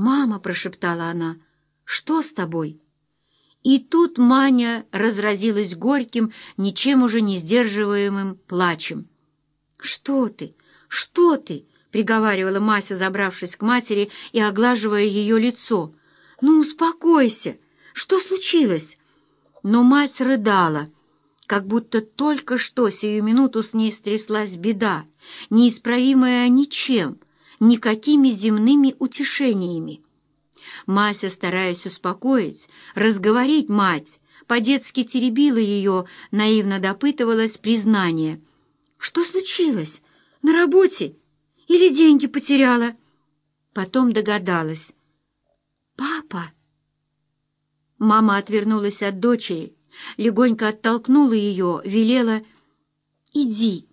«Мама!» — прошептала она. «Что с тобой?» И тут Маня разразилась горьким, ничем уже не сдерживаемым плачем. «Что ты? Что ты?» — приговаривала Мася, забравшись к матери и оглаживая ее лицо. «Ну, успокойся! Что случилось?» Но мать рыдала, как будто только что сию минуту с ней стряслась беда, неисправимая ничем, никакими земными утешениями. Мася, стараясь успокоить, разговорить мать, по-детски теребила ее, наивно допытывалась признания. «Что случилось? На работе? Или деньги потеряла?» Потом догадалась. «Папа!» Мама отвернулась от дочери, легонько оттолкнула ее, велела «Иди!»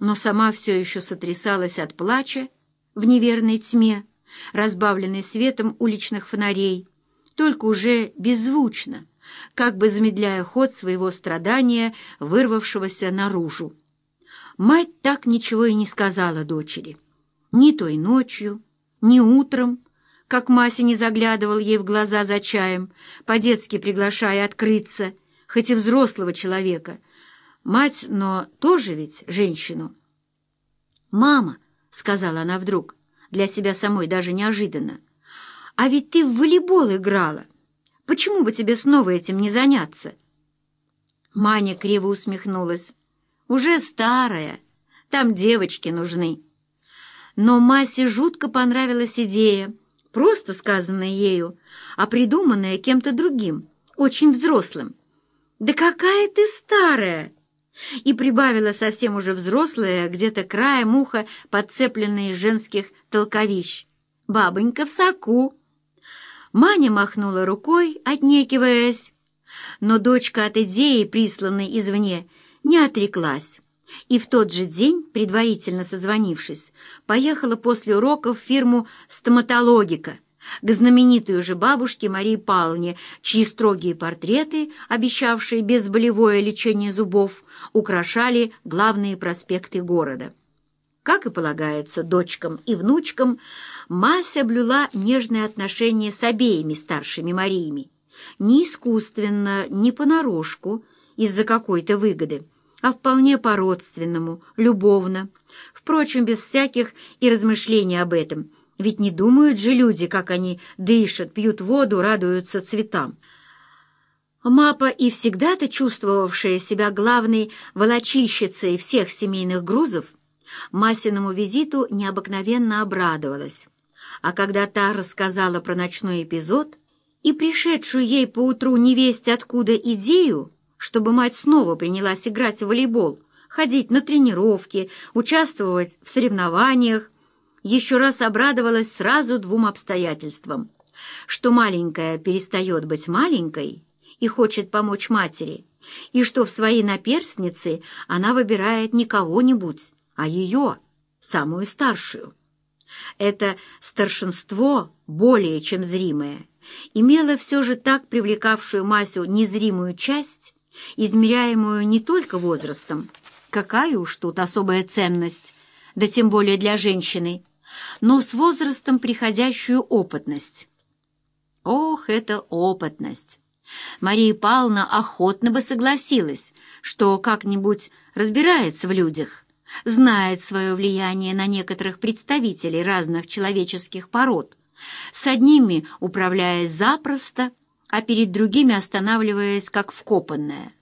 но сама все еще сотрясалась от плача в неверной тьме, разбавленной светом уличных фонарей, только уже беззвучно, как бы замедляя ход своего страдания, вырвавшегося наружу. Мать так ничего и не сказала дочери. Ни той ночью, ни утром, как Мася не заглядывал ей в глаза за чаем, по-детски приглашая открыться, хоть и взрослого человека. Мать, но тоже ведь женщину. «Мама», — сказала она вдруг, для себя самой даже неожиданно, «а ведь ты в волейбол играла. Почему бы тебе снова этим не заняться?» Маня криво усмехнулась. «Уже старая, там девочки нужны». Но Масе жутко понравилась идея, просто сказанная ею, а придуманная кем-то другим, очень взрослым. «Да какая ты старая!» И прибавила совсем уже взрослая, где-то краем уха, подцепленная из женских толковищ. «Бабонька в соку!» Маня махнула рукой, отнекиваясь, но дочка от идеи, присланной извне, не отреклась. И в тот же день, предварительно созвонившись, поехала после уроков в фирму «Стоматологика», к знаменитой уже бабушке Марии Павловне, чьи строгие портреты, обещавшие безболевое лечение зубов, украшали главные проспекты города. Как и полагается дочкам и внучкам, Мася блюла нежные отношения с обеими старшими Мариями. Не искусственно, не понарошку, из-за какой-то выгоды, а вполне по-родственному, любовно. Впрочем, без всяких и размышлений об этом – ведь не думают же люди, как они дышат, пьют воду, радуются цветам. Мапа и всегда-то чувствовавшая себя главной волочильщицей всех семейных грузов, Масиному визиту необыкновенно обрадовалась. А когда та рассказала про ночной эпизод и пришедшую ей поутру невесть откуда идею, чтобы мать снова принялась играть в волейбол, ходить на тренировки, участвовать в соревнованиях, еще раз обрадовалась сразу двум обстоятельствам. Что маленькая перестает быть маленькой и хочет помочь матери, и что в своей наперстнице она выбирает не кого-нибудь, а ее, самую старшую. Это старшинство, более чем зримое, имело все же так привлекавшую Масю незримую часть, измеряемую не только возрастом, какая уж тут особая ценность, да тем более для женщины, но с возрастом приходящую опытность. Ох, это опытность! Мария Павловна охотно бы согласилась, что как-нибудь разбирается в людях, знает свое влияние на некоторых представителей разных человеческих пород, с одними управляясь запросто, а перед другими останавливаясь как вкопанная.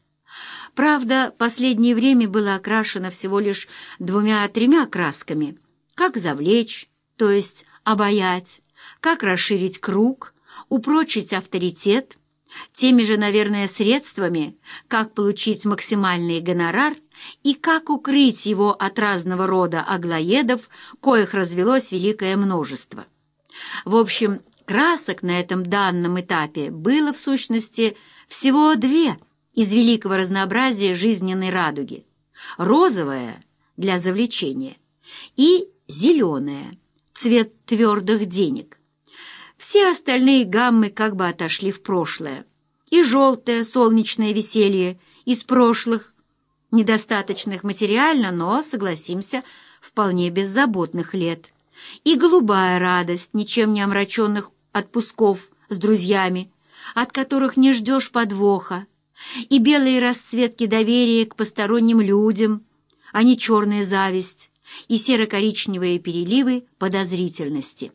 Правда, последнее время было окрашено всего лишь двумя-тремя красками — как завлечь, то есть обаять, как расширить круг, упрочить авторитет, теми же, наверное, средствами, как получить максимальный гонорар и как укрыть его от разного рода аглоедов, коих развелось великое множество. В общем, красок на этом данном этапе было, в сущности, всего две из великого разнообразия жизненной радуги. Розовая — для завлечения и зеленая, цвет твердых денег. Все остальные гаммы как бы отошли в прошлое. И желтое солнечное веселье из прошлых, недостаточных материально, но, согласимся, вполне беззаботных лет, и голубая радость ничем не омраченных отпусков с друзьями, от которых не ждешь подвоха, и белые расцветки доверия к посторонним людям, а не черная зависть и серо-коричневые переливы подозрительности.